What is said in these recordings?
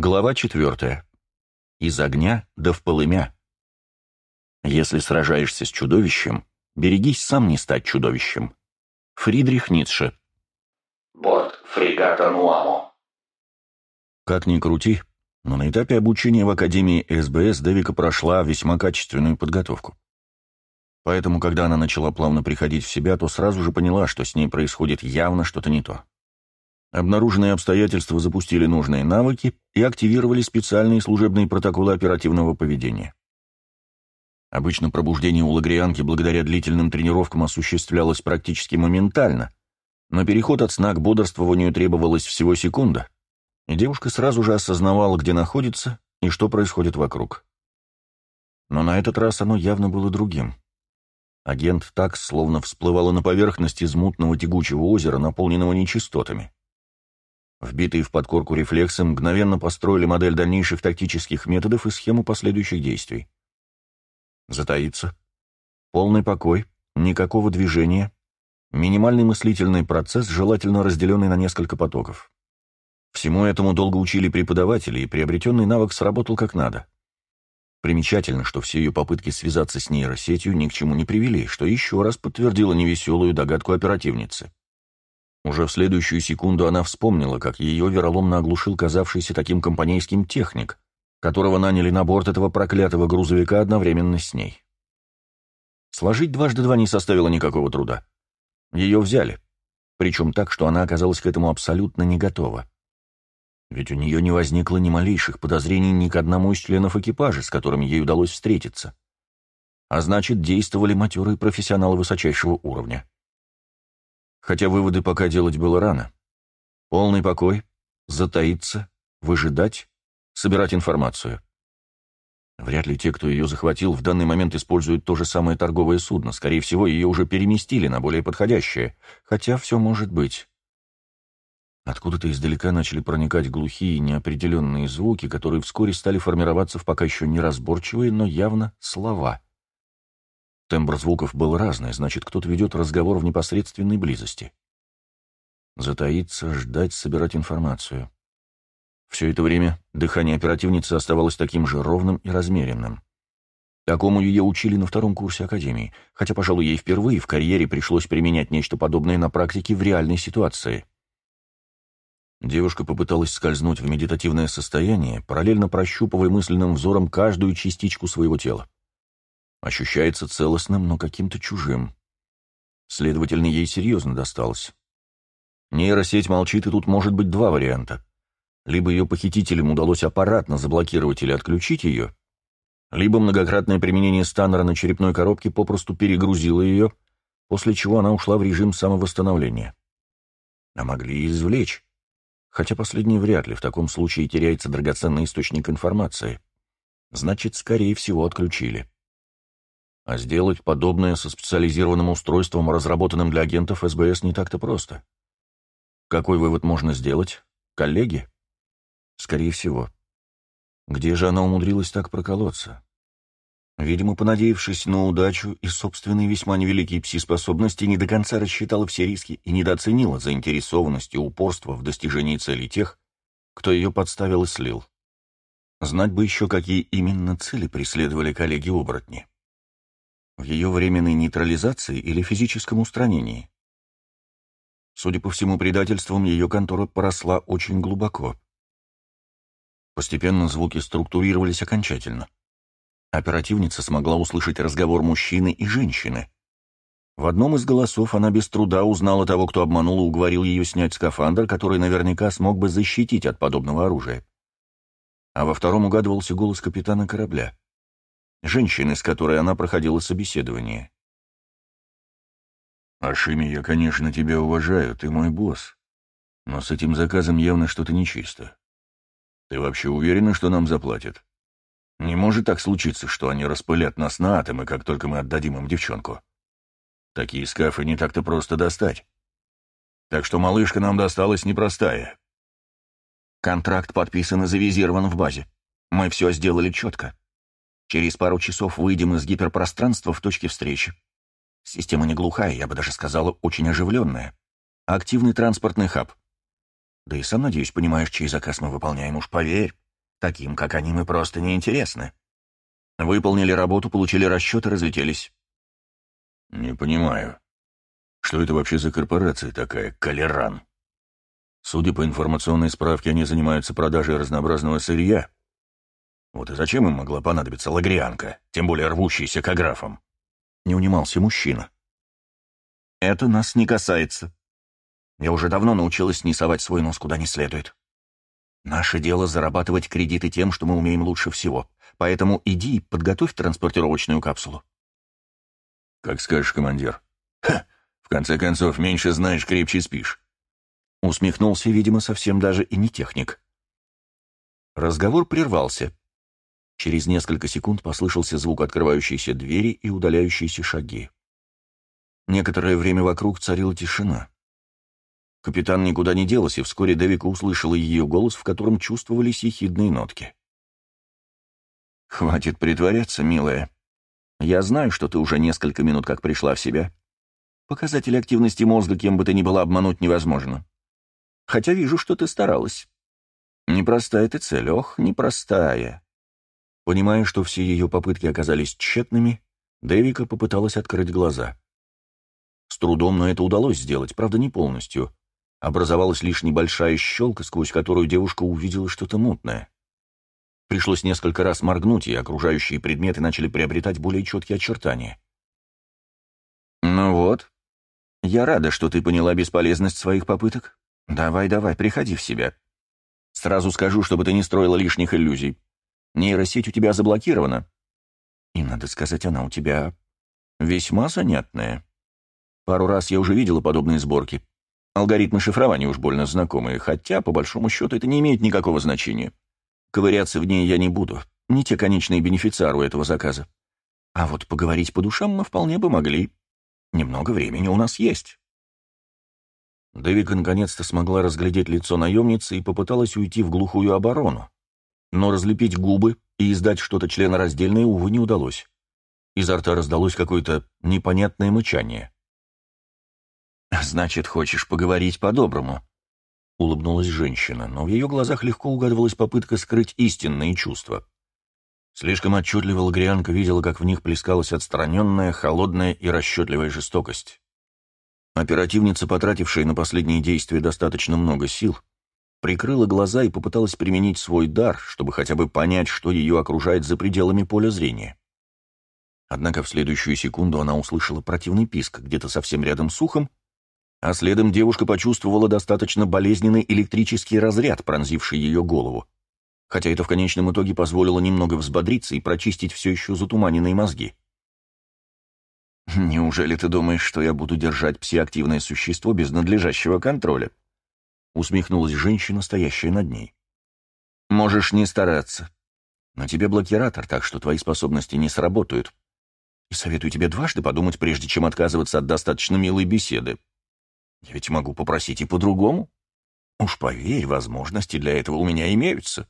Глава четвертая. Из огня до в полымя. Если сражаешься с чудовищем, берегись сам не стать чудовищем. Фридрих Ницше. Борт фрегата Нуамо. Как ни крути, но на этапе обучения в Академии СБС Девика прошла весьма качественную подготовку. Поэтому, когда она начала плавно приходить в себя, то сразу же поняла, что с ней происходит явно что-то не то. Обнаруженные обстоятельства запустили нужные навыки и активировали специальные служебные протоколы оперативного поведения. Обычно пробуждение у лагрианки благодаря длительным тренировкам осуществлялось практически моментально, но переход от сна к бодрствованию требовалось всего секунда, и девушка сразу же осознавала, где находится и что происходит вокруг. Но на этот раз оно явно было другим. Агент так словно всплывала на поверхность из мутного тягучего озера, наполненного нечистотами. Вбитые в подкорку рефлексы мгновенно построили модель дальнейших тактических методов и схему последующих действий. Затаиться. Полный покой, никакого движения, минимальный мыслительный процесс, желательно разделенный на несколько потоков. Всему этому долго учили преподаватели, и приобретенный навык сработал как надо. Примечательно, что все ее попытки связаться с нейросетью ни к чему не привели, что еще раз подтвердило невеселую догадку оперативницы. Уже в следующую секунду она вспомнила, как ее вероломно оглушил казавшийся таким компанейским техник, которого наняли на борт этого проклятого грузовика одновременно с ней. Сложить дважды два не составило никакого труда. Ее взяли, причем так, что она оказалась к этому абсолютно не готова. Ведь у нее не возникло ни малейших подозрений ни к одному из членов экипажа, с которыми ей удалось встретиться. А значит, действовали матерые профессионалы высочайшего уровня хотя выводы пока делать было рано. Полный покой, затаиться, выжидать, собирать информацию. Вряд ли те, кто ее захватил, в данный момент используют то же самое торговое судно. Скорее всего, ее уже переместили на более подходящее. Хотя все может быть. Откуда-то издалека начали проникать глухие неопределенные звуки, которые вскоре стали формироваться в пока еще неразборчивые, но явно слова — Тембр звуков был разный, значит, кто-то ведет разговор в непосредственной близости. Затаиться, ждать, собирать информацию. Все это время дыхание оперативницы оставалось таким же ровным и размеренным. Такому ее учили на втором курсе Академии, хотя, пожалуй, ей впервые в карьере пришлось применять нечто подобное на практике в реальной ситуации. Девушка попыталась скользнуть в медитативное состояние, параллельно прощупывая мысленным взором каждую частичку своего тела. Ощущается целостным, но каким-то чужим. Следовательно, ей серьезно досталось. Нейросеть молчит, и тут может быть два варианта. Либо ее похитителям удалось аппаратно заблокировать или отключить ее, либо многократное применение станнера на черепной коробке попросту перегрузило ее, после чего она ушла в режим самовосстановления. А могли извлечь. Хотя последний вряд ли, в таком случае теряется драгоценный источник информации. Значит, скорее всего, отключили. А сделать подобное со специализированным устройством, разработанным для агентов СБС, не так-то просто. Какой вывод можно сделать? Коллеги? Скорее всего. Где же она умудрилась так проколоться? Видимо, понадеявшись на удачу и собственные весьма невеликие пси-способности, не до конца рассчитала все риски и недооценила заинтересованность и упорство в достижении целей тех, кто ее подставил и слил. Знать бы еще, какие именно цели преследовали коллеги-оборотни в ее временной нейтрализации или физическом устранении. Судя по всему, предательством ее контора поросла очень глубоко. Постепенно звуки структурировались окончательно. Оперативница смогла услышать разговор мужчины и женщины. В одном из голосов она без труда узнала того, кто обманул и уговорил ее снять скафандр, который наверняка смог бы защитить от подобного оружия. А во втором угадывался голос капитана корабля женщины, с которой она проходила собеседование. «Ашими, я, конечно, тебя уважаю, ты мой босс, но с этим заказом явно что-то нечисто. Ты вообще уверена, что нам заплатят? Не может так случиться, что они распылят нас на атомы, как только мы отдадим им девчонку. Такие скафы не так-то просто достать. Так что малышка нам досталась непростая». «Контракт подписан и завизирован в базе. Мы все сделали четко», Через пару часов выйдем из гиперпространства в точке встречи. Система не глухая, я бы даже сказала, очень оживленная. Активный транспортный хаб. Да и сам, надеюсь, понимаешь, чей заказ мы выполняем, уж поверь. Таким, как они, мы просто неинтересны. Выполнили работу, получили расчет и разлетелись. Не понимаю. Что это вообще за корпорация такая, Калеран? Судя по информационной справке, они занимаются продажей разнообразного сырья. Вот и зачем им могла понадобиться лагрианка, тем более рвущаяся к аграфам? Не унимался мужчина. Это нас не касается. Я уже давно научилась не совать свой нос куда не следует. Наше дело зарабатывать кредиты тем, что мы умеем лучше всего. Поэтому иди и подготовь транспортировочную капсулу. Как скажешь, командир. Ха, в конце концов, меньше знаешь, крепче спишь. Усмехнулся, видимо, совсем даже и не техник. Разговор прервался. Через несколько секунд послышался звук открывающейся двери и удаляющиеся шаги. Некоторое время вокруг царила тишина. Капитан никуда не делась, и вскоре Девика услышала ее голос, в котором чувствовались ехидные нотки. «Хватит притворяться, милая. Я знаю, что ты уже несколько минут как пришла в себя. Показатели активности мозга, кем бы ты ни была, обмануть невозможно. Хотя вижу, что ты старалась. Непростая ты цель, ох, непростая». Понимая, что все ее попытки оказались тщетными, Девика попыталась открыть глаза. С трудом, но это удалось сделать, правда, не полностью — Образовалась лишь небольшая щелка, сквозь которую девушка увидела что-то мутное. Пришлось несколько раз моргнуть, и окружающие предметы начали приобретать более четкие очертания. «Ну вот. Я рада, что ты поняла бесполезность своих попыток. Давай-давай, приходи в себя. Сразу скажу, чтобы ты не строила лишних иллюзий. Нейросеть у тебя заблокирована. И, надо сказать, она у тебя весьма занятная. Пару раз я уже видела подобные сборки. Алгоритмы шифрования уж больно знакомые, хотя, по большому счету, это не имеет никакого значения. Ковыряться в ней я не буду, не те конечные бенефициары этого заказа. А вот поговорить по душам мы вполне бы могли. Немного времени у нас есть. Дэвика наконец-то смогла разглядеть лицо наемницы и попыталась уйти в глухую оборону. Но разлепить губы и издать что-то членораздельное, увы, не удалось. Изо рта раздалось какое-то непонятное мычание. «Значит, хочешь поговорить по-доброму?» — улыбнулась женщина, но в ее глазах легко угадывалась попытка скрыть истинные чувства. Слишком отчетливо Лагрианка видела, как в них плескалась отстраненная, холодная и расчетливая жестокость. Оперативница, потратившая на последние действия достаточно много сил, прикрыла глаза и попыталась применить свой дар, чтобы хотя бы понять, что ее окружает за пределами поля зрения. Однако в следующую секунду она услышала противный писк где-то совсем рядом с ухом а следом девушка почувствовала достаточно болезненный электрический разряд, пронзивший ее голову. Хотя это в конечном итоге позволило немного взбодриться и прочистить все еще затуманенные мозги. «Неужели ты думаешь, что я буду держать псиактивное существо без надлежащего контроля?» Усмехнулась женщина, стоящая над ней. «Можешь не стараться. На тебе блокиратор, так что твои способности не сработают. И советую тебе дважды подумать, прежде чем отказываться от достаточно милой беседы. Я ведь могу попросить и по-другому. Уж поверь, возможности для этого у меня имеются.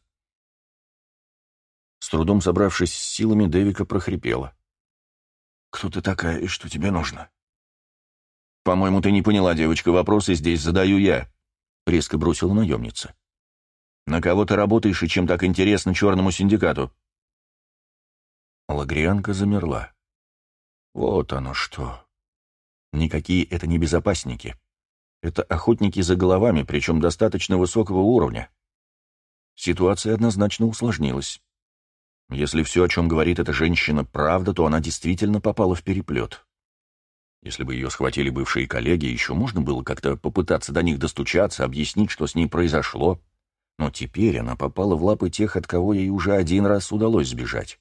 С трудом собравшись с силами, Дэвика прохрипела. «Кто ты такая и что тебе нужно?» «По-моему, ты не поняла, девочка, вопросы здесь задаю я», — резко бросила наемница. «На кого ты работаешь и чем так интересно черному синдикату?» Лагрианка замерла. «Вот оно что. Никакие это не безопасники. Это охотники за головами, причем достаточно высокого уровня. Ситуация однозначно усложнилась. Если все, о чем говорит эта женщина, правда, то она действительно попала в переплет. Если бы ее схватили бывшие коллеги, еще можно было как-то попытаться до них достучаться, объяснить, что с ней произошло. Но теперь она попала в лапы тех, от кого ей уже один раз удалось сбежать.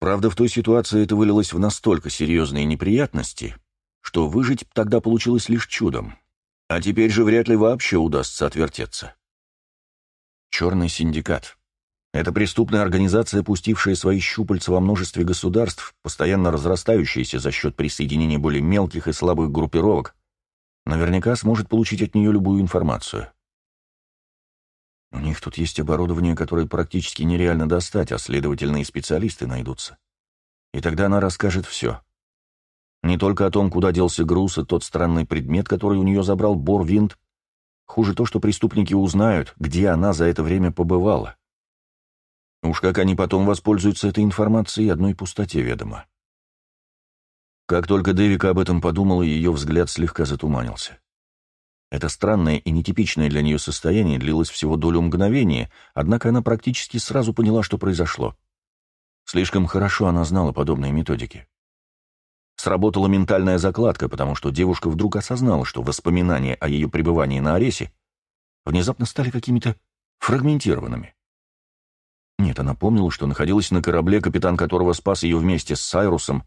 Правда, в той ситуации это вылилось в настолько серьезные неприятности, что выжить тогда получилось лишь чудом. А теперь же вряд ли вообще удастся отвертеться. Черный синдикат. Это преступная организация, пустившая свои щупальца во множестве государств, постоянно разрастающаяся за счет присоединения более мелких и слабых группировок, наверняка сможет получить от нее любую информацию. У них тут есть оборудование, которое практически нереально достать, а следовательно и специалисты найдутся. И тогда она расскажет все. Не только о том, куда делся груз и тот странный предмет, который у нее забрал Борвинд. Хуже то, что преступники узнают, где она за это время побывала. Уж как они потом воспользуются этой информацией, одной пустоте ведомо. Как только Дэвика об этом подумала, ее взгляд слегка затуманился. Это странное и нетипичное для нее состояние длилось всего долю мгновения, однако она практически сразу поняла, что произошло. Слишком хорошо она знала подобные методики. Сработала ментальная закладка, потому что девушка вдруг осознала, что воспоминания о ее пребывании на Аресе внезапно стали какими-то фрагментированными. Нет, она помнила, что находилась на корабле, капитан которого спас ее вместе с Сайрусом,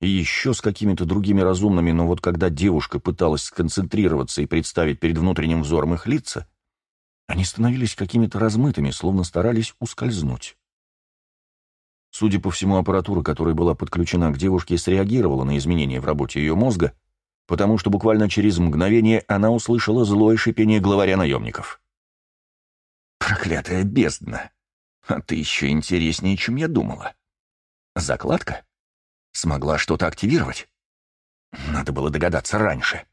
и еще с какими-то другими разумными, но вот когда девушка пыталась сконцентрироваться и представить перед внутренним взором их лица, они становились какими-то размытыми, словно старались ускользнуть. Судя по всему, аппаратура, которая была подключена к девушке, среагировала на изменения в работе ее мозга, потому что буквально через мгновение она услышала злое шипение главаря наемников. «Проклятая бездна! А ты еще интереснее, чем я думала. Закладка? Смогла что-то активировать? Надо было догадаться раньше».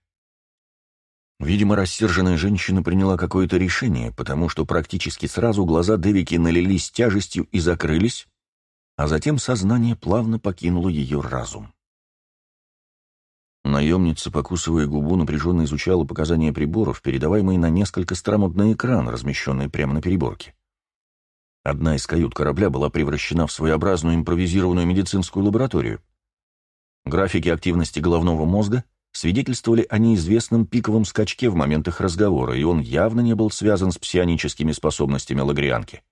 Видимо, рассерженная женщина приняла какое-то решение, потому что практически сразу глаза Девики налились тяжестью и закрылись, а затем сознание плавно покинуло ее разум. Наемница, покусывая губу, напряженно изучала показания приборов, передаваемые на несколько старомодный экран, размещенный прямо на переборке. Одна из кают корабля была превращена в своеобразную импровизированную медицинскую лабораторию. Графики активности головного мозга свидетельствовали о неизвестном пиковом скачке в моментах разговора, и он явно не был связан с псионическими способностями лагрианки.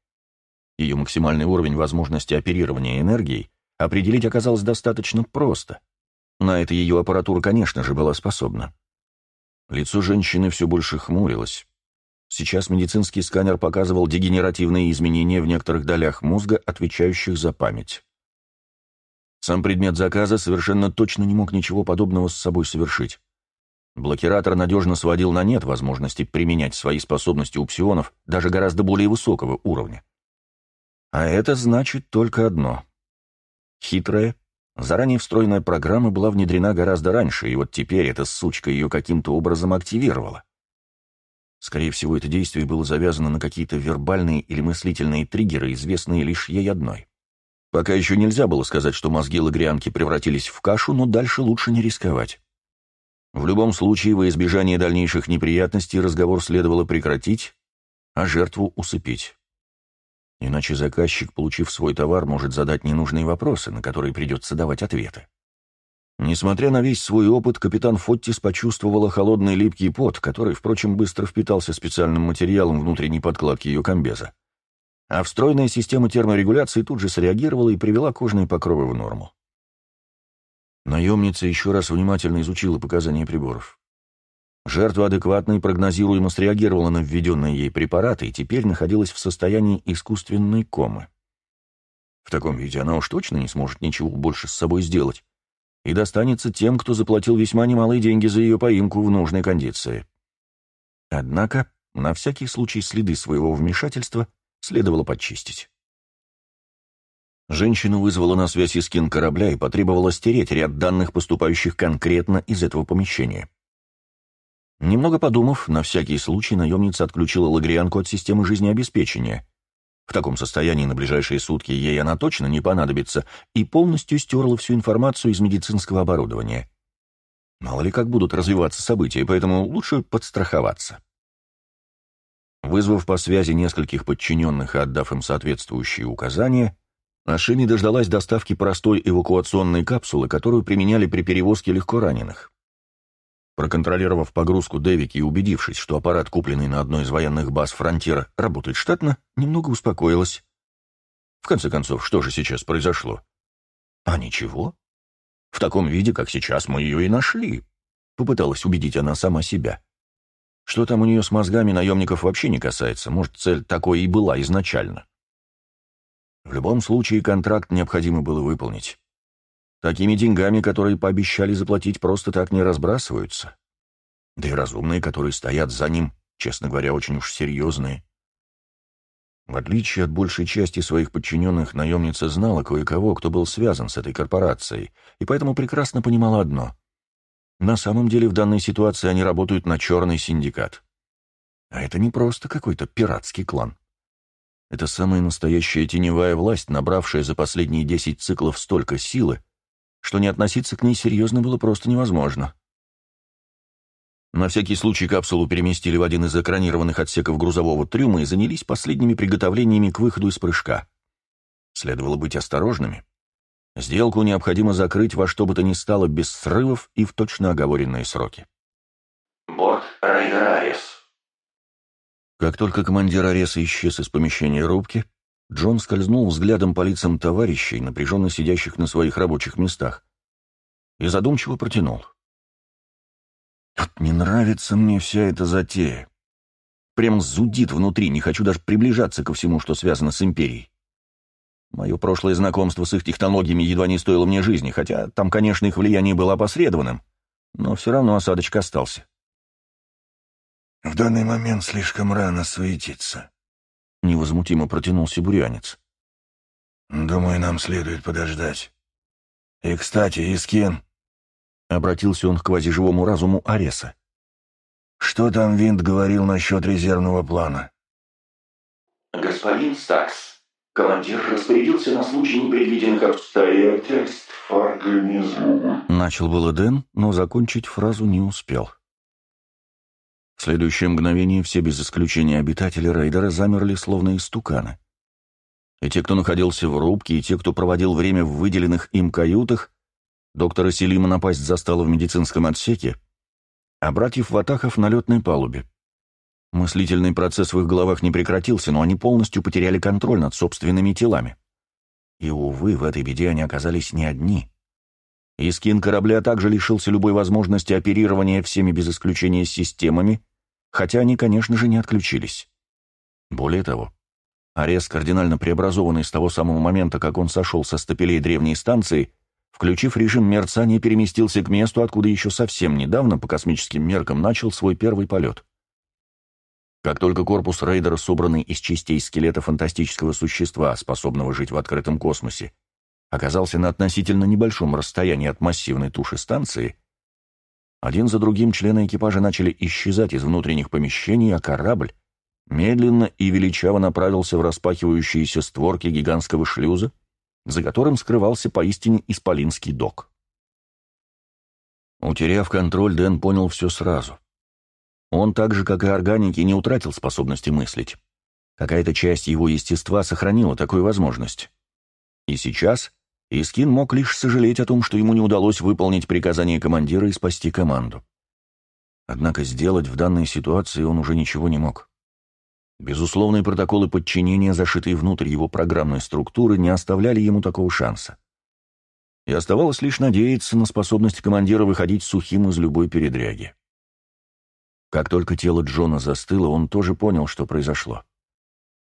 Ее максимальный уровень возможности оперирования энергией определить оказалось достаточно просто — на это ее аппаратура, конечно же, была способна. Лицо женщины все больше хмурилось. Сейчас медицинский сканер показывал дегенеративные изменения в некоторых долях мозга, отвечающих за память. Сам предмет заказа совершенно точно не мог ничего подобного с собой совершить. Блокиратор надежно сводил на нет возможности применять свои способности у псионов даже гораздо более высокого уровня. А это значит только одно. Хитрая, Заранее встроенная программа была внедрена гораздо раньше, и вот теперь эта сучка ее каким-то образом активировала. Скорее всего, это действие было завязано на какие-то вербальные или мыслительные триггеры, известные лишь ей одной. Пока еще нельзя было сказать, что мозги лагрианки превратились в кашу, но дальше лучше не рисковать. В любом случае, во избежание дальнейших неприятностей разговор следовало прекратить, а жертву усыпить. Иначе заказчик, получив свой товар, может задать ненужные вопросы, на которые придется давать ответы. Несмотря на весь свой опыт, капитан Фоттис почувствовала холодный липкий пот, который, впрочем, быстро впитался специальным материалом внутренней подкладки ее комбеза. А встроенная система терморегуляции тут же среагировала и привела кожные покровы в норму. Наемница еще раз внимательно изучила показания приборов. Жертва адекватно и прогнозируемо среагировала на введенные ей препараты и теперь находилась в состоянии искусственной комы. В таком виде она уж точно не сможет ничего больше с собой сделать и достанется тем, кто заплатил весьма немалые деньги за ее поимку в нужной кондиции. Однако, на всякий случай следы своего вмешательства следовало подчистить. Женщина вызвала на связь Искин корабля и потребовала стереть ряд данных, поступающих конкретно из этого помещения. Немного подумав, на всякий случай наемница отключила лагрианку от системы жизнеобеспечения. В таком состоянии на ближайшие сутки ей она точно не понадобится, и полностью стерла всю информацию из медицинского оборудования. Мало ли как будут развиваться события, поэтому лучше подстраховаться. Вызвав по связи нескольких подчиненных и отдав им соответствующие указания, Ашини дождалась доставки простой эвакуационной капсулы, которую применяли при перевозке легкораненых. Проконтролировав погрузку Девики и убедившись, что аппарат, купленный на одной из военных баз «Фронтира», работает штатно, немного успокоилась. В конце концов, что же сейчас произошло? А ничего. В таком виде, как сейчас, мы ее и нашли. Попыталась убедить она сама себя. Что там у нее с мозгами наемников вообще не касается, может, цель такой и была изначально. В любом случае, контракт необходимо было выполнить. Такими деньгами, которые пообещали заплатить, просто так не разбрасываются. Да и разумные, которые стоят за ним, честно говоря, очень уж серьезные. В отличие от большей части своих подчиненных, наемница знала кое-кого, кто был связан с этой корпорацией, и поэтому прекрасно понимала одно. На самом деле в данной ситуации они работают на черный синдикат. А это не просто какой-то пиратский клан. Это самая настоящая теневая власть, набравшая за последние десять циклов столько силы, что не относиться к ней серьезно было просто невозможно. На всякий случай капсулу переместили в один из экранированных отсеков грузового трюма и занялись последними приготовлениями к выходу из прыжка. Следовало быть осторожными. Сделку необходимо закрыть во что бы то ни стало без срывов и в точно оговоренные сроки. Борт Рейдер Арес. Как только командир Ареса исчез из помещения рубки, Джон скользнул взглядом по лицам товарищей, напряженно сидящих на своих рабочих местах, и задумчиво протянул. «Вот не нравится мне вся эта затея. Прям зудит внутри, не хочу даже приближаться ко всему, что связано с Империей. Мое прошлое знакомство с их технологиями едва не стоило мне жизни, хотя там, конечно, их влияние было опосредованным, но все равно осадочек остался. «В данный момент слишком рано суетиться», — невозмутимо протянул сибурянец. «Думаю, нам следует подождать. И, кстати, Искин...» — обратился он к квазиживому разуму Ареса. «Что там Винт говорил насчет резервного плана?» Господин Стакс, командир распорядился на случай непредвиденных обстоятельств организма. Начал было Дэн, но закончить фразу не успел. В следующее мгновение все без исключения обитатели рейдера замерли словно истуканы. И те, кто находился в рубке, и те, кто проводил время в выделенных им каютах, доктора Селима напасть застала в медицинском отсеке, а братьев Ватахов на летной палубе. Мыслительный процесс в их головах не прекратился, но они полностью потеряли контроль над собственными телами. И, увы, в этой беде они оказались не одни. Искин корабля также лишился любой возможности оперирования всеми без исключения системами, хотя они, конечно же, не отключились. Более того, Арес, кардинально преобразованный с того самого момента, как он сошел со стапелей древней станции, включив режим мерцания, переместился к месту, откуда еще совсем недавно, по космическим меркам, начал свой первый полет. Как только корпус рейдера, собранный из частей скелета фантастического существа, способного жить в открытом космосе, оказался на относительно небольшом расстоянии от массивной туши станции, один за другим члены экипажа начали исчезать из внутренних помещений, а корабль медленно и величаво направился в распахивающиеся створки гигантского шлюза, за которым скрывался поистине исполинский док. Утеряв контроль, Дэн понял все сразу. Он так же, как и органики, не утратил способности мыслить. Какая-то часть его естества сохранила такую возможность. И сейчас Искин мог лишь сожалеть о том, что ему не удалось выполнить приказание командира и спасти команду. Однако сделать в данной ситуации он уже ничего не мог. Безусловные протоколы подчинения, зашитые внутрь его программной структуры, не оставляли ему такого шанса. И оставалось лишь надеяться на способность командира выходить сухим из любой передряги. Как только тело Джона застыло, он тоже понял, что произошло.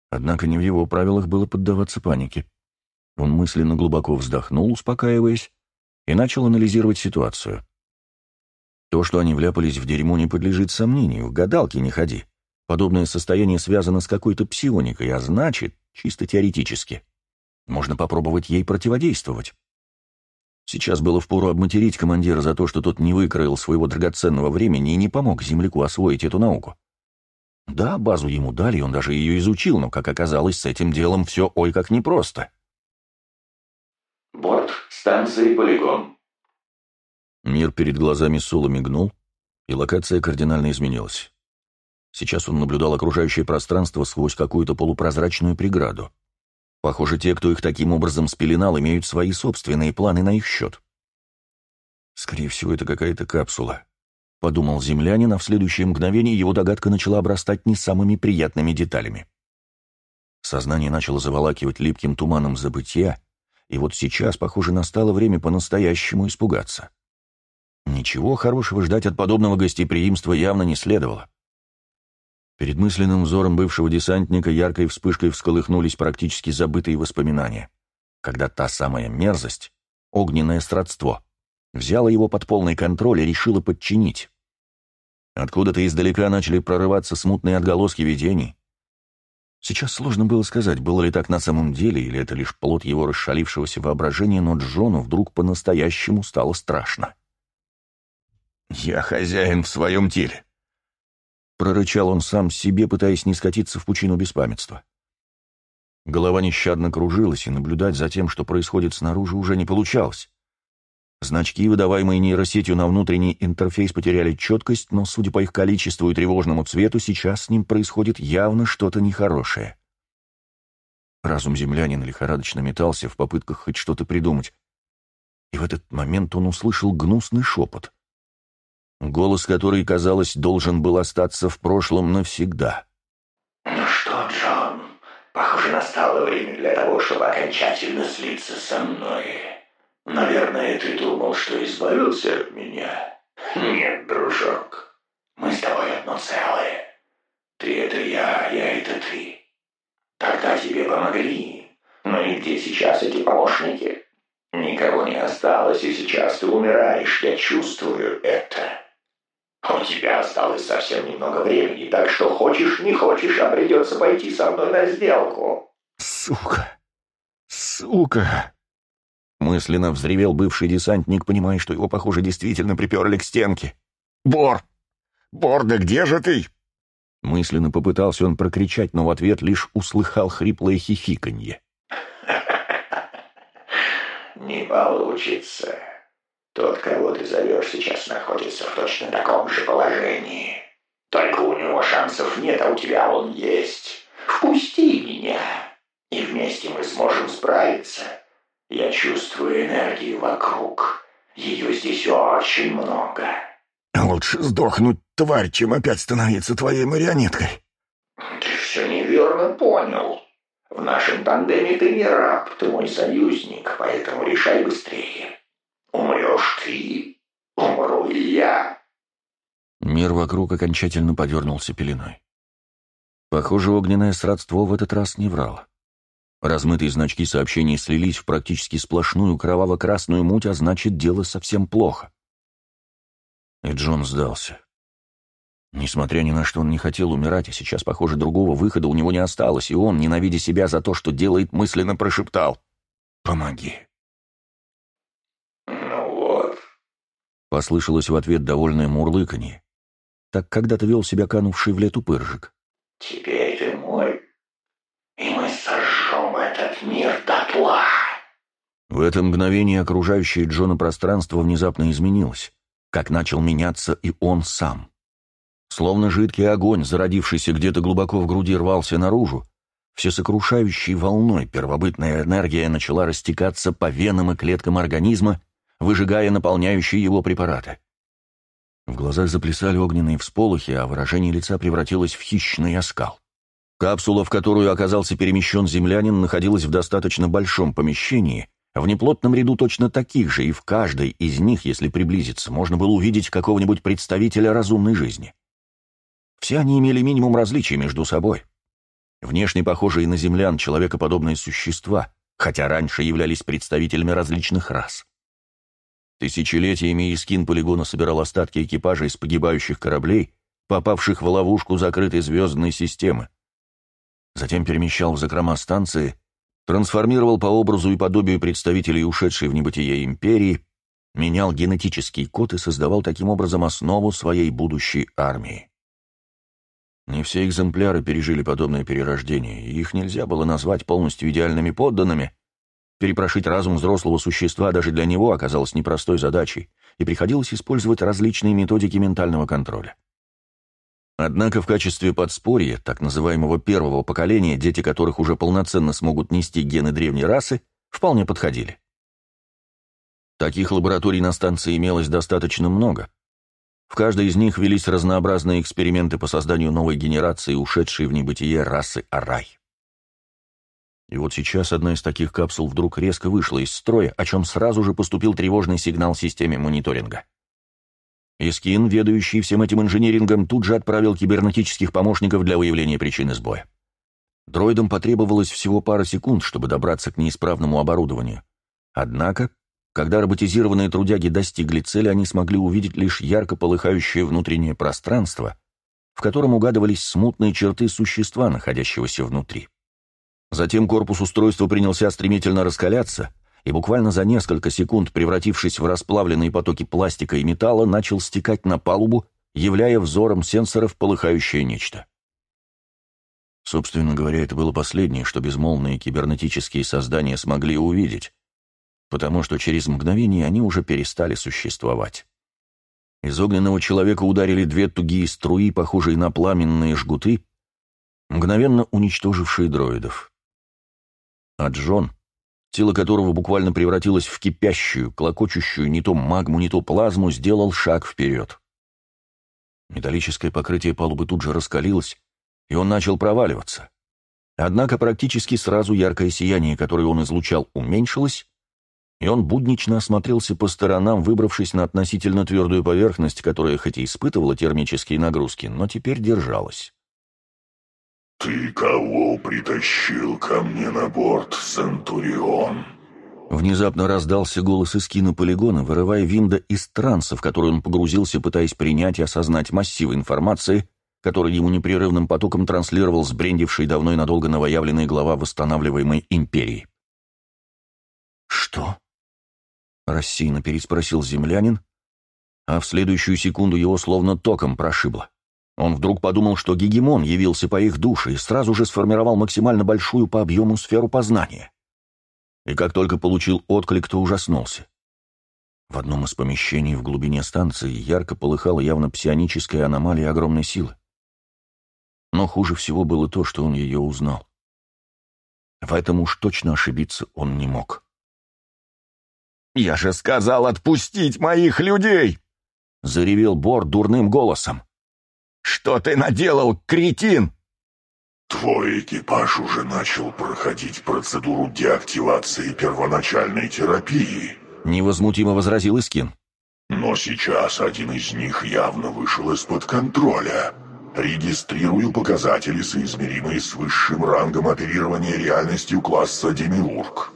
Однако не в его правилах было поддаваться панике. Он мысленно глубоко вздохнул, успокаиваясь, и начал анализировать ситуацию. То, что они вляпались в дерьмо, не подлежит сомнению, гадалки не ходи. Подобное состояние связано с какой-то псионикой, а значит, чисто теоретически, можно попробовать ей противодействовать. Сейчас было впору обматерить командира за то, что тот не выкроил своего драгоценного времени и не помог земляку освоить эту науку. Да, базу ему дали, он даже ее изучил, но, как оказалось, с этим делом все ой как непросто. Борт станции «Полигон». Мир перед глазами Сула мигнул, и локация кардинально изменилась. Сейчас он наблюдал окружающее пространство сквозь какую-то полупрозрачную преграду. Похоже, те, кто их таким образом спеленал, имеют свои собственные планы на их счет. Скорее всего, это какая-то капсула. Подумал землянин, а в следующее мгновение его догадка начала обрастать не самыми приятными деталями. Сознание начало заволакивать липким туманом забытия, и вот сейчас, похоже, настало время по-настоящему испугаться. Ничего хорошего ждать от подобного гостеприимства явно не следовало. Перед мысленным взором бывшего десантника яркой вспышкой всколыхнулись практически забытые воспоминания, когда та самая мерзость, огненное сродство, взяла его под полный контроль и решила подчинить. Откуда-то издалека начали прорываться смутные отголоски видений, Сейчас сложно было сказать, было ли так на самом деле, или это лишь плод его расшалившегося воображения, но Джону вдруг по-настоящему стало страшно. «Я хозяин в своем теле», — прорычал он сам себе, пытаясь не скатиться в пучину беспамятства. Голова нещадно кружилась, и наблюдать за тем, что происходит снаружи, уже не получалось. Значки, выдаваемые нейросетью на внутренний интерфейс, потеряли четкость, но, судя по их количеству и тревожному цвету, сейчас с ним происходит явно что-то нехорошее. Разум землянина лихорадочно метался в попытках хоть что-то придумать. И в этот момент он услышал гнусный шепот. Голос, который, казалось, должен был остаться в прошлом навсегда. «Ну что, Джон, похоже, настало время для того, чтобы окончательно слиться со мной. Наверное, ты думал, что избавился от меня? Нет, дружок, мы с тобой одно целое. Ты — это я, я — это ты. Тогда тебе помогли. Но и где сейчас эти помощники? Никого не осталось, и сейчас ты умираешь. Я чувствую это. У тебя осталось совсем немного времени, так что хочешь, не хочешь, а придется пойти со мной на сделку. Сука! Сука! Мысленно взревел бывший десантник, понимая, что его, похоже, действительно приперли к стенке. «Бор! Бор, да где же ты?» Мысленно попытался он прокричать, но в ответ лишь услыхал хриплое хихиканье. «Не получится. Тот, кого ты зовешь, сейчас находится в точно таком же положении. Только у него шансов нет, а у тебя он есть. Впусти меня, и вместе мы сможем справиться. Я чувствую энергию вокруг. Ее здесь очень много». «Лучше сдохнуть, тварь, чем опять становиться твоей марионеткой». «Ты все неверно понял. В нашем тандеме ты не раб, ты мой союзник, поэтому решай быстрее. Умрешь ты, умру и я». Мир вокруг окончательно подернулся пеленой. Похоже, огненное сродство в этот раз не врало. Размытые значки сообщений слились в практически сплошную кроваво-красную муть, а значит, дело совсем плохо. И Джон сдался. Несмотря ни на что, он не хотел умирать, а сейчас, похоже, другого выхода у него не осталось, и он, ненавидя себя за то, что делает, мысленно прошептал «Помоги». «Ну вот», — послышалось в ответ довольное мурлыканье. Так когда-то вел себя канувший в лету пыржик. «теперь ты мой, и мы сожжем этот мир дотла». В это мгновение окружающее Джона пространство внезапно изменилось как начал меняться и он сам. Словно жидкий огонь, зародившийся где-то глубоко в груди, рвался наружу, всесокрушающей волной первобытная энергия начала растекаться по венам и клеткам организма, выжигая наполняющие его препараты. В глазах заплясали огненные всполохи, а выражение лица превратилось в хищный оскал. Капсула, в которую оказался перемещен землянин, находилась в достаточно большом помещении, в неплотном ряду точно таких же, и в каждой из них, если приблизиться, можно было увидеть какого-нибудь представителя разумной жизни. Все они имели минимум различий между собой. Внешне похожие на землян человекоподобные существа, хотя раньше являлись представителями различных рас. Тысячелетиями Искин полигона собирал остатки экипажа из погибающих кораблей, попавших в ловушку закрытой звездной системы. Затем перемещал в закрома станции трансформировал по образу и подобию представителей ушедшей в небытие империи, менял генетический код и создавал таким образом основу своей будущей армии. Не все экземпляры пережили подобное перерождение, и их нельзя было назвать полностью идеальными подданными. Перепрошить разум взрослого существа даже для него оказалось непростой задачей, и приходилось использовать различные методики ментального контроля. Однако в качестве подспорья, так называемого первого поколения, дети которых уже полноценно смогут нести гены древней расы, вполне подходили. Таких лабораторий на станции имелось достаточно много. В каждой из них велись разнообразные эксперименты по созданию новой генерации, ушедшей в небытие расы Арай. И вот сейчас одна из таких капсул вдруг резко вышла из строя, о чем сразу же поступил тревожный сигнал системе мониторинга. Искин, ведающий всем этим инженерингом, тут же отправил кибернетических помощников для выявления причины сбоя. Дроидам потребовалось всего пара секунд, чтобы добраться к неисправному оборудованию. Однако, когда роботизированные трудяги достигли цели, они смогли увидеть лишь ярко полыхающее внутреннее пространство, в котором угадывались смутные черты существа, находящегося внутри. Затем корпус устройства принялся стремительно раскаляться, и буквально за несколько секунд, превратившись в расплавленные потоки пластика и металла, начал стекать на палубу, являя взором сенсоров полыхающее нечто. Собственно говоря, это было последнее, что безмолвные кибернетические создания смогли увидеть, потому что через мгновение они уже перестали существовать. Из огненного человека ударили две тугие струи, похожие на пламенные жгуты, мгновенно уничтожившие дроидов. А Джон, тело которого буквально превратилось в кипящую, клокочущую не то магму, не то плазму, сделал шаг вперед. Металлическое покрытие палубы тут же раскалилось, и он начал проваливаться. Однако практически сразу яркое сияние, которое он излучал, уменьшилось, и он буднично осмотрелся по сторонам, выбравшись на относительно твердую поверхность, которая хоть и испытывала термические нагрузки, но теперь держалась. «Ты кого притащил ко мне на борт, Центурион?» Внезапно раздался голос из кинополигона, вырывая Винда из транса, в который он погрузился, пытаясь принять и осознать массив информации, который ему непрерывным потоком транслировал сбрендивший давно и надолго новоявленный глава восстанавливаемой империи. «Что?» — рассеянно переспросил землянин, а в следующую секунду его словно током прошибло. Он вдруг подумал, что гегемон явился по их душе и сразу же сформировал максимально большую по объему сферу познания. И как только получил отклик, то ужаснулся. В одном из помещений в глубине станции ярко полыхала явно псионическая аномалия огромной силы. Но хуже всего было то, что он ее узнал. В этом уж точно ошибиться он не мог. «Я же сказал отпустить моих людей!» — заревел Бор дурным голосом. «Что ты наделал, кретин?» «Твой экипаж уже начал проходить процедуру деактивации первоначальной терапии», — невозмутимо возразил Искин. «Но сейчас один из них явно вышел из-под контроля. Регистрирую показатели, соизмеримые с высшим рангом оперирования реальностью класса Демиург».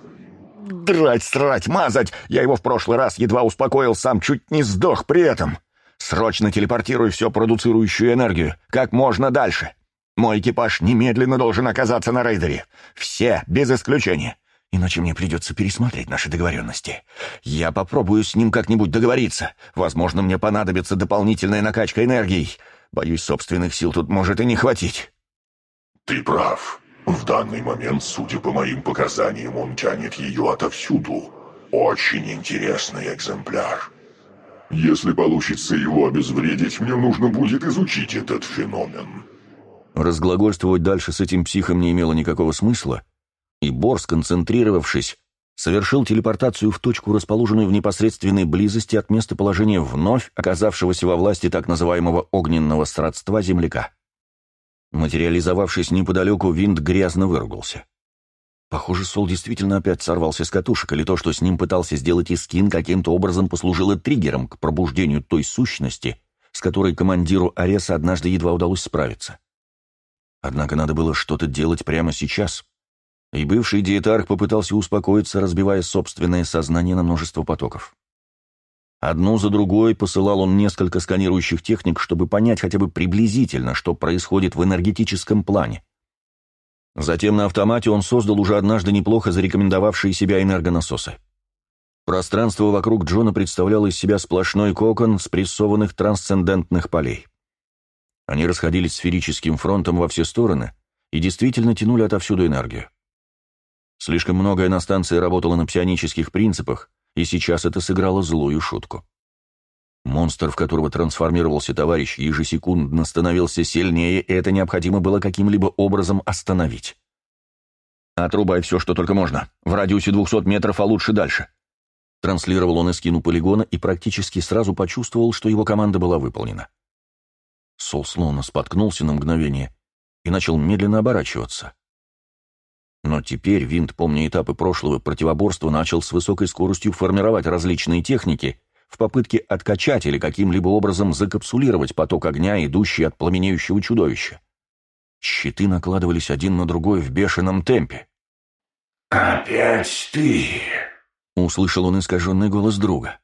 Драть, срать, мазать! Я его в прошлый раз едва успокоил, сам чуть не сдох при этом. Срочно телепортируй всю продуцирующую энергию, как можно дальше. Мой экипаж немедленно должен оказаться на рейдере. Все, без исключения. Иначе мне придется пересмотреть наши договоренности. Я попробую с ним как-нибудь договориться. Возможно, мне понадобится дополнительная накачка энергией. Боюсь, собственных сил тут может и не хватить. Ты прав. В данный момент, судя по моим показаниям, он тянет ее отовсюду. Очень интересный экземпляр. Если получится его обезвредить, мне нужно будет изучить этот феномен. Разглагольствовать дальше с этим психом не имело никакого смысла, и Бор, сконцентрировавшись, совершил телепортацию в точку, расположенную в непосредственной близости от местоположения вновь оказавшегося во власти так называемого огненного сродства земляка. Материализовавшись неподалеку, винт грязно выругался. Похоже, Сол действительно опять сорвался с катушек, или то, что с ним пытался сделать Искин, каким-то образом послужило триггером к пробуждению той сущности, с которой командиру Ареса однажды едва удалось справиться. Однако надо было что-то делать прямо сейчас. И бывший диетарх попытался успокоиться, разбивая собственное сознание на множество потоков. Одну за другой посылал он несколько сканирующих техник, чтобы понять хотя бы приблизительно, что происходит в энергетическом плане. Затем на автомате он создал уже однажды неплохо зарекомендовавшие себя энергонасосы. Пространство вокруг Джона представляло из себя сплошной кокон спрессованных трансцендентных полей. Они расходились сферическим фронтом во все стороны и действительно тянули отовсюду энергию. Слишком многое на станции работало на псионических принципах, и сейчас это сыграло злую шутку. Монстр, в которого трансформировался товарищ, ежесекундно становился сильнее, и это необходимо было каким-либо образом остановить. «Отрубай все, что только можно. В радиусе 200 метров, а лучше дальше». Транслировал он эскину полигона и практически сразу почувствовал, что его команда была выполнена. Сол словно споткнулся на мгновение и начал медленно оборачиваться. Но теперь винт, помня этапы прошлого противоборства, начал с высокой скоростью формировать различные техники в попытке откачать или каким-либо образом закапсулировать поток огня, идущий от пламенеющего чудовища. Щиты накладывались один на другой в бешеном темпе. «Опять ты!» — услышал он искаженный голос друга.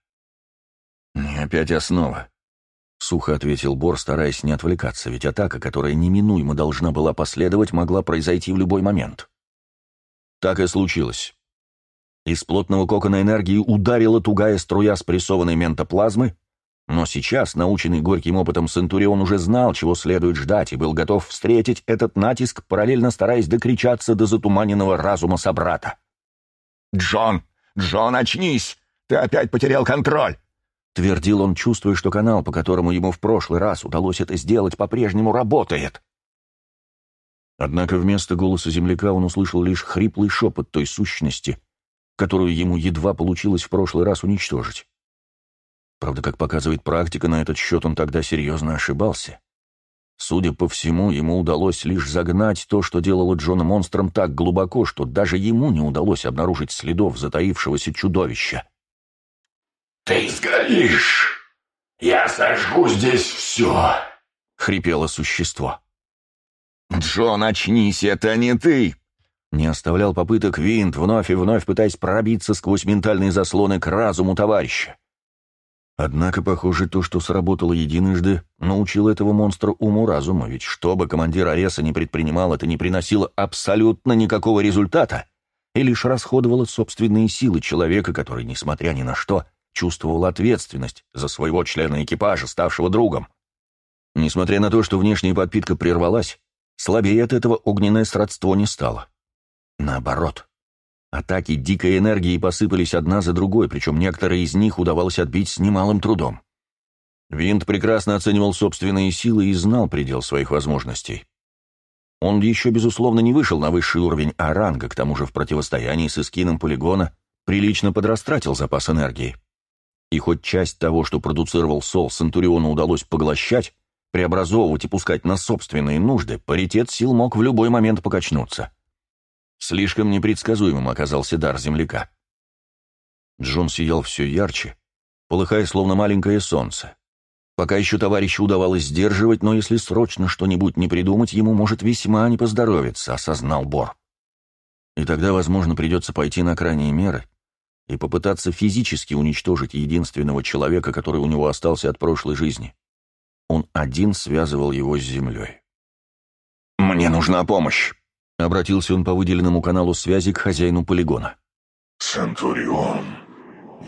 «Не опять основа», — сухо ответил Бор, стараясь не отвлекаться, ведь атака, которая неминуемо должна была последовать, могла произойти в любой момент. Так и случилось. Из плотного кокона энергии ударила тугая струя спрессованной ментоплазмы, Но сейчас, наученный горьким опытом Центурион уже знал, чего следует ждать, и был готов встретить этот натиск, параллельно стараясь докричаться до затуманенного разума собрата. «Джон! Джон, очнись! Ты опять потерял контроль!» Твердил он, чувствуя, что канал, по которому ему в прошлый раз удалось это сделать, по-прежнему работает. Однако вместо голоса земляка он услышал лишь хриплый шепот той сущности, которую ему едва получилось в прошлый раз уничтожить. Правда, как показывает практика, на этот счет он тогда серьезно ошибался. Судя по всему, ему удалось лишь загнать то, что делало Джона монстром так глубоко, что даже ему не удалось обнаружить следов затаившегося чудовища. «Ты сгоришь! Я сожгу здесь все!» — хрипело существо. «Джон, очнись, это не ты!» Не оставлял попыток Винт, вновь и вновь пытаясь пробиться сквозь ментальные заслоны к разуму товарища. Однако, похоже, то, что сработало единожды, научило этого монстра уму-разума, ведь что бы командир Ареса не предпринимал, это не приносило абсолютно никакого результата и лишь расходовало собственные силы человека, который, несмотря ни на что, чувствовал ответственность за своего члена экипажа, ставшего другом. Несмотря на то, что внешняя подпитка прервалась, слабее от этого огненное сродство не стало. Наоборот, Атаки дикой энергии посыпались одна за другой, причем некоторые из них удавалось отбить с немалым трудом. Винт прекрасно оценивал собственные силы и знал предел своих возможностей. Он еще, безусловно, не вышел на высший уровень Аранга, к тому же в противостоянии с эскином полигона прилично подрастратил запас энергии. И хоть часть того, что продуцировал Сол, Центуриону удалось поглощать, преобразовывать и пускать на собственные нужды, паритет сил мог в любой момент покачнуться. Слишком непредсказуемым оказался дар земляка. Джон сиял все ярче, полыхая словно маленькое солнце. Пока еще товарищу удавалось сдерживать, но если срочно что-нибудь не придумать, ему может весьма не поздоровиться, осознал Бор. И тогда, возможно, придется пойти на крайние меры и попытаться физически уничтожить единственного человека, который у него остался от прошлой жизни. Он один связывал его с землей. «Мне нужна помощь!» Обратился он по выделенному каналу связи к хозяину полигона. «Центурион,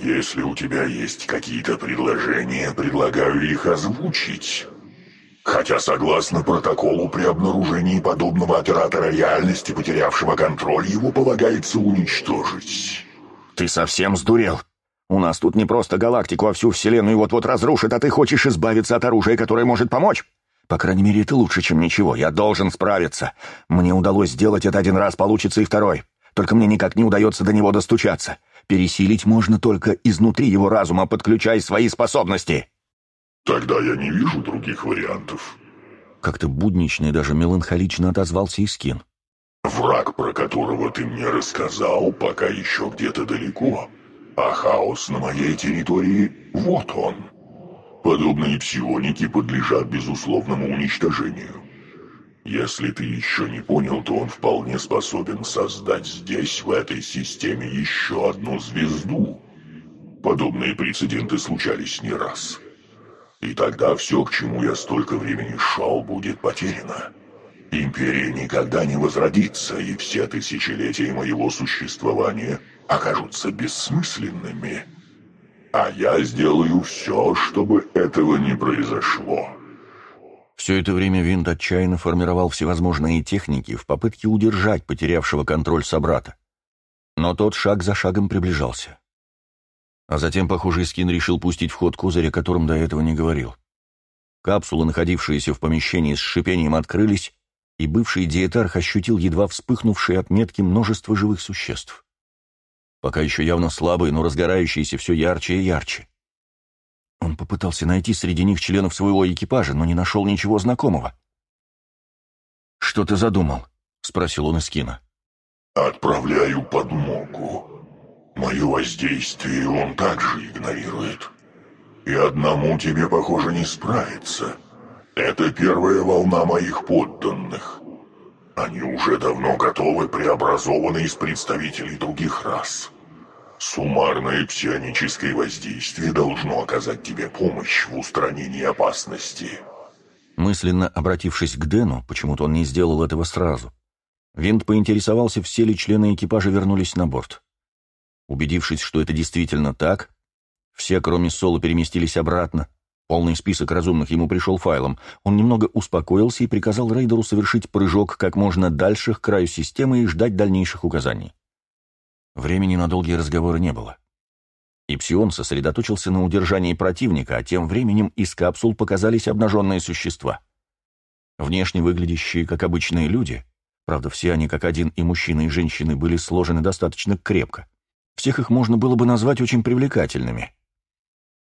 если у тебя есть какие-то предложения, предлагаю их озвучить. Хотя, согласно протоколу, при обнаружении подобного оператора реальности, потерявшего контроль, его полагается уничтожить». «Ты совсем сдурел? У нас тут не просто галактику, а всю Вселенную вот-вот разрушит, а ты хочешь избавиться от оружия, которое может помочь?» По крайней мере, это лучше, чем ничего. Я должен справиться. Мне удалось сделать это один раз, получится и второй. Только мне никак не удается до него достучаться. Пересилить можно только изнутри его разума, подключая свои способности. Тогда я не вижу других вариантов. Как-то буднично и даже меланхолично отозвался Искин. Враг, про которого ты мне рассказал, пока еще где-то далеко. А хаос на моей территории — вот он. Подобные псионики подлежат безусловному уничтожению. Если ты еще не понял, то он вполне способен создать здесь, в этой системе, еще одну звезду. Подобные прецеденты случались не раз. И тогда все, к чему я столько времени шел, будет потеряно. Империя никогда не возродится, и все тысячелетия моего существования окажутся бессмысленными а я сделаю все, чтобы этого не произошло». Все это время Винт отчаянно формировал всевозможные техники в попытке удержать потерявшего контроль собрата. Но тот шаг за шагом приближался. А затем, похоже, Скин решил пустить в ход козырь, о котором до этого не говорил. Капсулы, находившиеся в помещении, с шипением открылись, и бывший диетарх ощутил едва вспыхнувшие отметки множества живых существ пока еще явно слабые, но разгорающиеся все ярче и ярче. Он попытался найти среди них членов своего экипажа, но не нашел ничего знакомого. «Что ты задумал?» — спросил он Искина. «Отправляю подмогу. Мое воздействие он также игнорирует. И одному тебе, похоже, не справиться. Это первая волна моих подданных. Они уже давно готовы, преобразованы из представителей других рас. Суммарное псионическое воздействие должно оказать тебе помощь в устранении опасности. Мысленно обратившись к Дэну, почему-то он не сделал этого сразу, Винт поинтересовался, все ли члены экипажа вернулись на борт. Убедившись, что это действительно так, все, кроме Соло, переместились обратно, Полный список разумных ему пришел файлом. Он немного успокоился и приказал рейдеру совершить прыжок как можно дальше к краю системы и ждать дальнейших указаний. Времени на долгие разговоры не было. Ипсион сосредоточился на удержании противника, а тем временем из капсул показались обнаженные существа. Внешне выглядящие как обычные люди, правда, все они, как один, и мужчины, и женщины, были сложены достаточно крепко. Всех их можно было бы назвать очень привлекательными.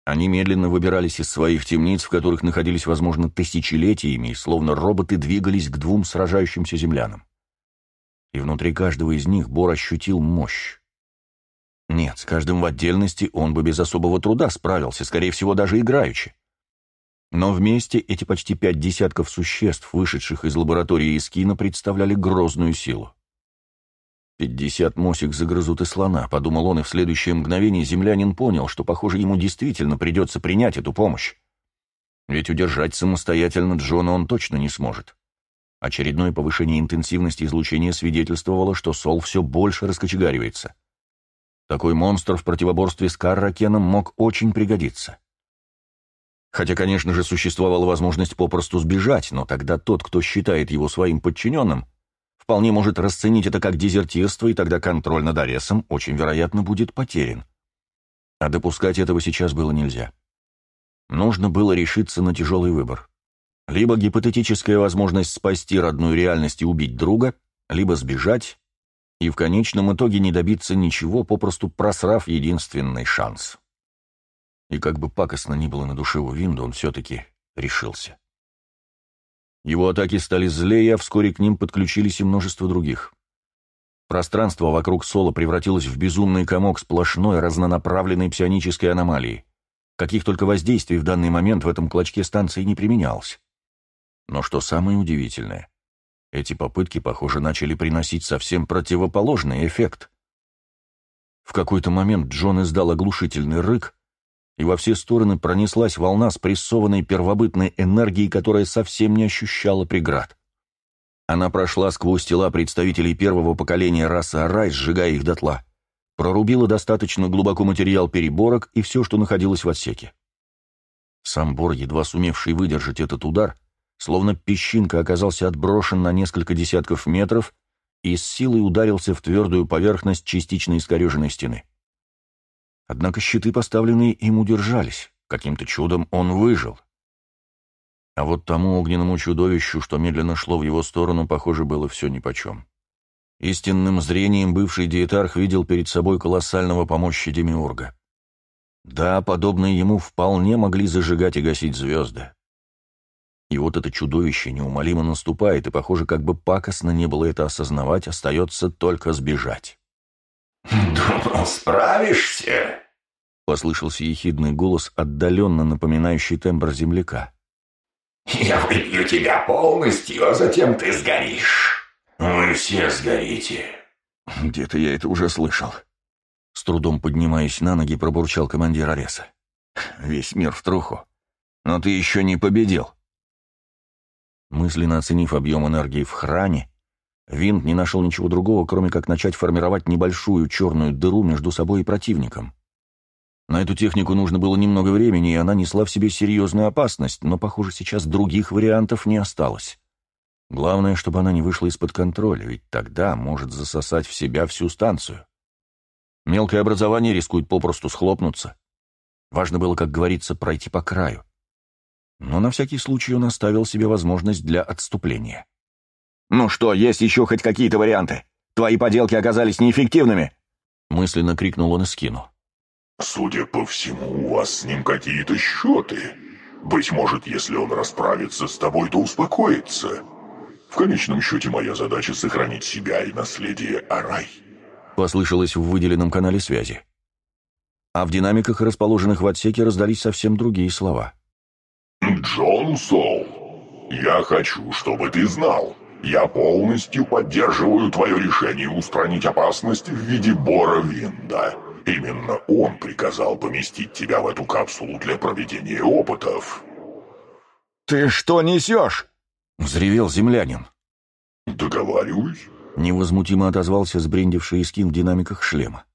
Они медленно выбирались из своих темниц, в которых находились, возможно, тысячелетиями, и словно роботы двигались к двум сражающимся землянам. И внутри каждого из них Бор ощутил мощь. Нет, с каждым в отдельности он бы без особого труда справился, скорее всего, даже играючи. Но вместе эти почти пять десятков существ, вышедших из лаборатории Искина, представляли грозную силу. «Пятьдесят мосик загрызут и слона», — подумал он, и в следующее мгновение землянин понял, что, похоже, ему действительно придется принять эту помощь. Ведь удержать самостоятельно Джона он точно не сможет. Очередное повышение интенсивности излучения свидетельствовало, что Сол все больше раскочегаривается. Такой монстр в противоборстве с Карракеном мог очень пригодиться. Хотя, конечно же, существовала возможность попросту сбежать, но тогда тот, кто считает его своим подчиненным, вполне может расценить это как дезертирство, и тогда контроль над Аресом очень вероятно будет потерян. А допускать этого сейчас было нельзя. Нужно было решиться на тяжелый выбор. Либо гипотетическая возможность спасти родную реальность и убить друга, либо сбежать и в конечном итоге не добиться ничего, попросту просрав единственный шанс. И как бы пакостно ни было на душе у Винда, он все-таки решился. Его атаки стали злее, а вскоре к ним подключились и множество других. Пространство вокруг Соло превратилось в безумный комок сплошной разнонаправленной псионической аномалии. Каких только воздействий в данный момент в этом клочке станции не применялось. Но что самое удивительное, эти попытки, похоже, начали приносить совсем противоположный эффект. В какой-то момент Джон издал оглушительный рык, и во все стороны пронеслась волна спрессованной первобытной энергии, которая совсем не ощущала преград. Она прошла сквозь тела представителей первого поколения расы Арай, сжигая их дотла, прорубила достаточно глубоко материал переборок и все, что находилось в отсеке. Сам Бор, едва сумевший выдержать этот удар, словно песчинка оказался отброшен на несколько десятков метров и с силой ударился в твердую поверхность частично искореженной стены. Однако щиты, поставленные им, удержались. Каким-то чудом он выжил. А вот тому огненному чудовищу, что медленно шло в его сторону, похоже, было все нипочем. Истинным зрением бывший диетарх видел перед собой колоссального помощи Демиурга. Да, подобные ему вполне могли зажигать и гасить звезды. И вот это чудовище неумолимо наступает, и, похоже, как бы пакостно не было это осознавать, остается только сбежать. «Думал, справишься?» — послышался ехидный голос, отдаленно напоминающий тембр земляка. «Я выбью тебя полностью, а затем ты сгоришь. Вы все сгорите». «Где-то я это уже слышал». С трудом поднимаясь на ноги, пробурчал командир Ареса. «Весь мир в труху. Но ты еще не победил». Мысленно оценив объем энергии в хране, Винт не нашел ничего другого, кроме как начать формировать небольшую черную дыру между собой и противником. На эту технику нужно было немного времени, и она несла в себе серьезную опасность, но, похоже, сейчас других вариантов не осталось. Главное, чтобы она не вышла из-под контроля, ведь тогда может засосать в себя всю станцию. Мелкое образование рискует попросту схлопнуться. Важно было, как говорится, пройти по краю. Но на всякий случай он оставил себе возможность для отступления. «Ну что, есть еще хоть какие-то варианты? Твои поделки оказались неэффективными!» Мысленно крикнул он и скину. «Судя по всему, у вас с ним какие-то счеты. Быть может, если он расправится с тобой, то успокоится. В конечном счете, моя задача — сохранить себя и наследие Арай». Послышалось в выделенном канале связи. А в динамиках, расположенных в отсеке, раздались совсем другие слова. «Джон Сол, я хочу, чтобы ты знал, я полностью поддерживаю твое решение устранить опасность в виде Бора Винда. Именно он приказал поместить тебя в эту капсулу для проведения опытов». «Ты что несешь?» — взревел землянин. «Договариваюсь». — невозмутимо отозвался сбрендивший Искин в динамиках шлема.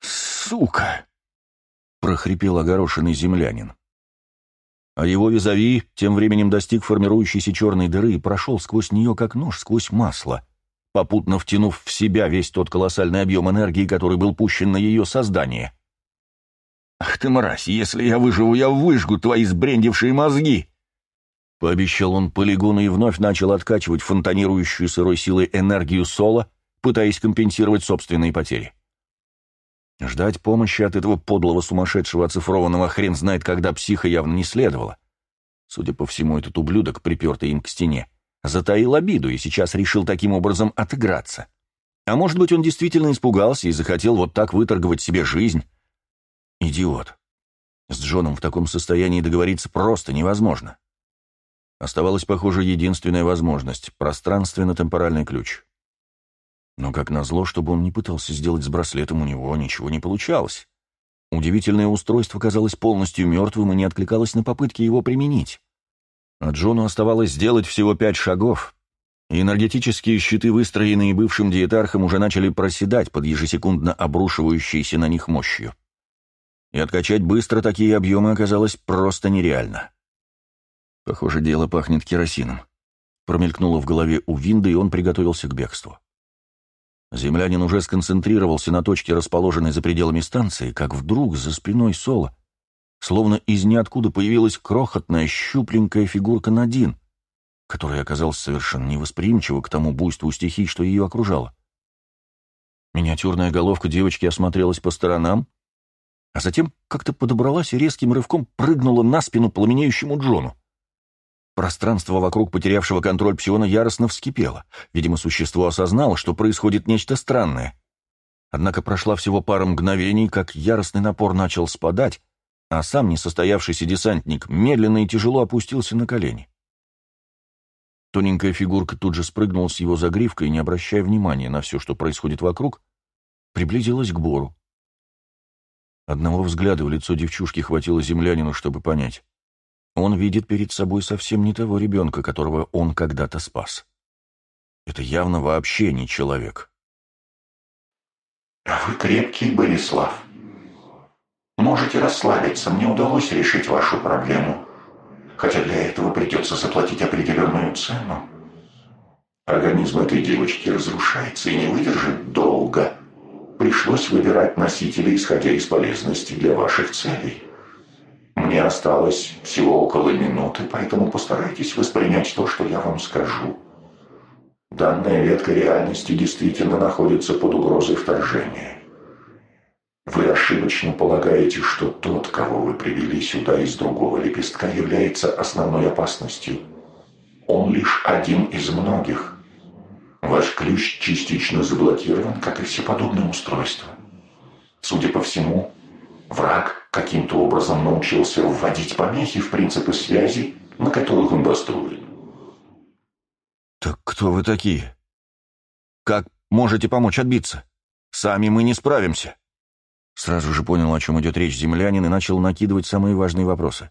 «Сука!» — прохрипел огорошенный землянин. А его визави тем временем достиг формирующейся черной дыры и прошел сквозь нее, как нож сквозь масло, попутно втянув в себя весь тот колоссальный объем энергии, который был пущен на ее создание. «Ах ты, мразь, если я выживу, я выжгу твои сбрендившие мозги!» Пообещал он полигону и вновь начал откачивать фонтанирующую сырой силой энергию Соло, пытаясь компенсировать собственные потери. Ждать помощи от этого подлого сумасшедшего оцифрованного хрен знает когда психа явно не следовало. Судя по всему, этот ублюдок, припертый им к стене, затаил обиду и сейчас решил таким образом отыграться. А может быть, он действительно испугался и захотел вот так выторговать себе жизнь. Идиот. С Джоном в таком состоянии договориться просто невозможно. Оставалась, похоже, единственная возможность — пространственно-темпоральный ключ. Но, как назло, чтобы он не пытался сделать с браслетом, у него ничего не получалось. Удивительное устройство казалось полностью мертвым и не откликалось на попытки его применить. А Джону оставалось сделать всего пять шагов, энергетические щиты, выстроенные бывшим диетархом, уже начали проседать под ежесекундно обрушивающейся на них мощью. И откачать быстро такие объемы оказалось просто нереально. Похоже, дело пахнет керосином. Промелькнуло в голове у Винда, и он приготовился к бегству. Землянин уже сконцентрировался на точке, расположенной за пределами станции, как вдруг за спиной Соло, словно из ниоткуда появилась крохотная щупленькая фигурка Надин, которая оказалась совершенно невосприимчива к тому буйству стихий, что ее окружало. Миниатюрная головка девочки осмотрелась по сторонам, а затем как-то подобралась и резким рывком прыгнула на спину пламенеющему Джону. Пространство вокруг потерявшего контроль псиона яростно вскипело. Видимо, существо осознало, что происходит нечто странное. Однако прошла всего пара мгновений, как яростный напор начал спадать, а сам несостоявшийся десантник медленно и тяжело опустился на колени. Тоненькая фигурка тут же спрыгнула с его загривка и, не обращая внимания на все, что происходит вокруг, приблизилась к Бору. Одного взгляда в лицо девчушки хватило землянину, чтобы понять. Он видит перед собой совсем не того ребенка, которого он когда-то спас. Это явно вообще не человек. Вы крепкий, Борислав. Можете расслабиться, мне удалось решить вашу проблему. Хотя для этого придется заплатить определенную цену. Организм этой девочки разрушается и не выдержит долго. Пришлось выбирать носители, исходя из полезности для ваших целей. Мне осталось всего около минуты, поэтому постарайтесь воспринять то, что я вам скажу. Данная ветка реальности действительно находится под угрозой вторжения. Вы ошибочно полагаете, что тот, кого вы привели сюда из другого лепестка, является основной опасностью. Он лишь один из многих. Ваш ключ частично заблокирован, как и все подобные устройства. Судя по всему, Враг каким-то образом научился вводить помехи в принципы связи, на которых он построен. «Так кто вы такие? Как можете помочь отбиться? Сами мы не справимся». Сразу же понял, о чем идет речь землянин, и начал накидывать самые важные вопросы.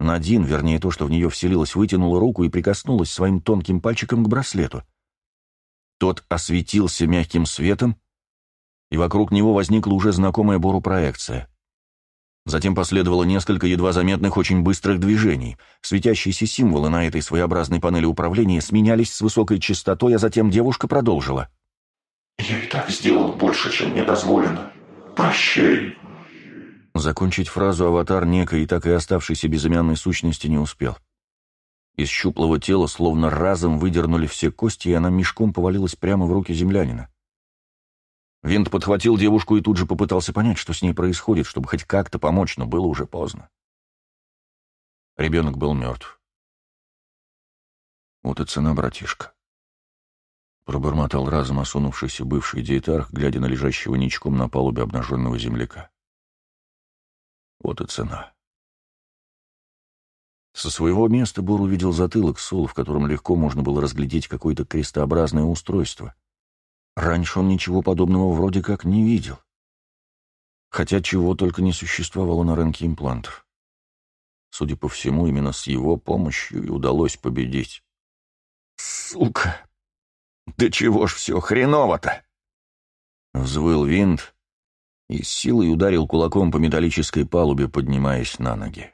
Надин, вернее то, что в нее вселилось, вытянула руку и прикоснулась своим тонким пальчиком к браслету. Тот осветился мягким светом, и вокруг него возникла уже знакомая Бору проекция. Затем последовало несколько едва заметных очень быстрых движений. Светящиеся символы на этой своеобразной панели управления сменялись с высокой частотой, а затем девушка продолжила. «Я и так сделал больше, чем мне дозволено. Прощай». Закончить фразу аватар некой так и оставшейся безымянной сущности не успел. Из щуплого тела словно разом выдернули все кости, и она мешком повалилась прямо в руки землянина. Винт подхватил девушку и тут же попытался понять, что с ней происходит, чтобы хоть как-то помочь, но было уже поздно. Ребенок был мертв. Вот и цена, братишка. Пробормотал разом осунувшийся бывший диетарх, глядя на лежащего ничком на палубе обнаженного земляка. Вот и цена. Со своего места Бор увидел затылок Сол, в котором легко можно было разглядеть какое-то крестообразное устройство — Раньше он ничего подобного вроде как не видел. Хотя чего только не существовало на рынке имплантов. Судя по всему, именно с его помощью и удалось победить. «Сука! Да чего ж все хреново-то!» Взвыл винт и с силой ударил кулаком по металлической палубе, поднимаясь на ноги.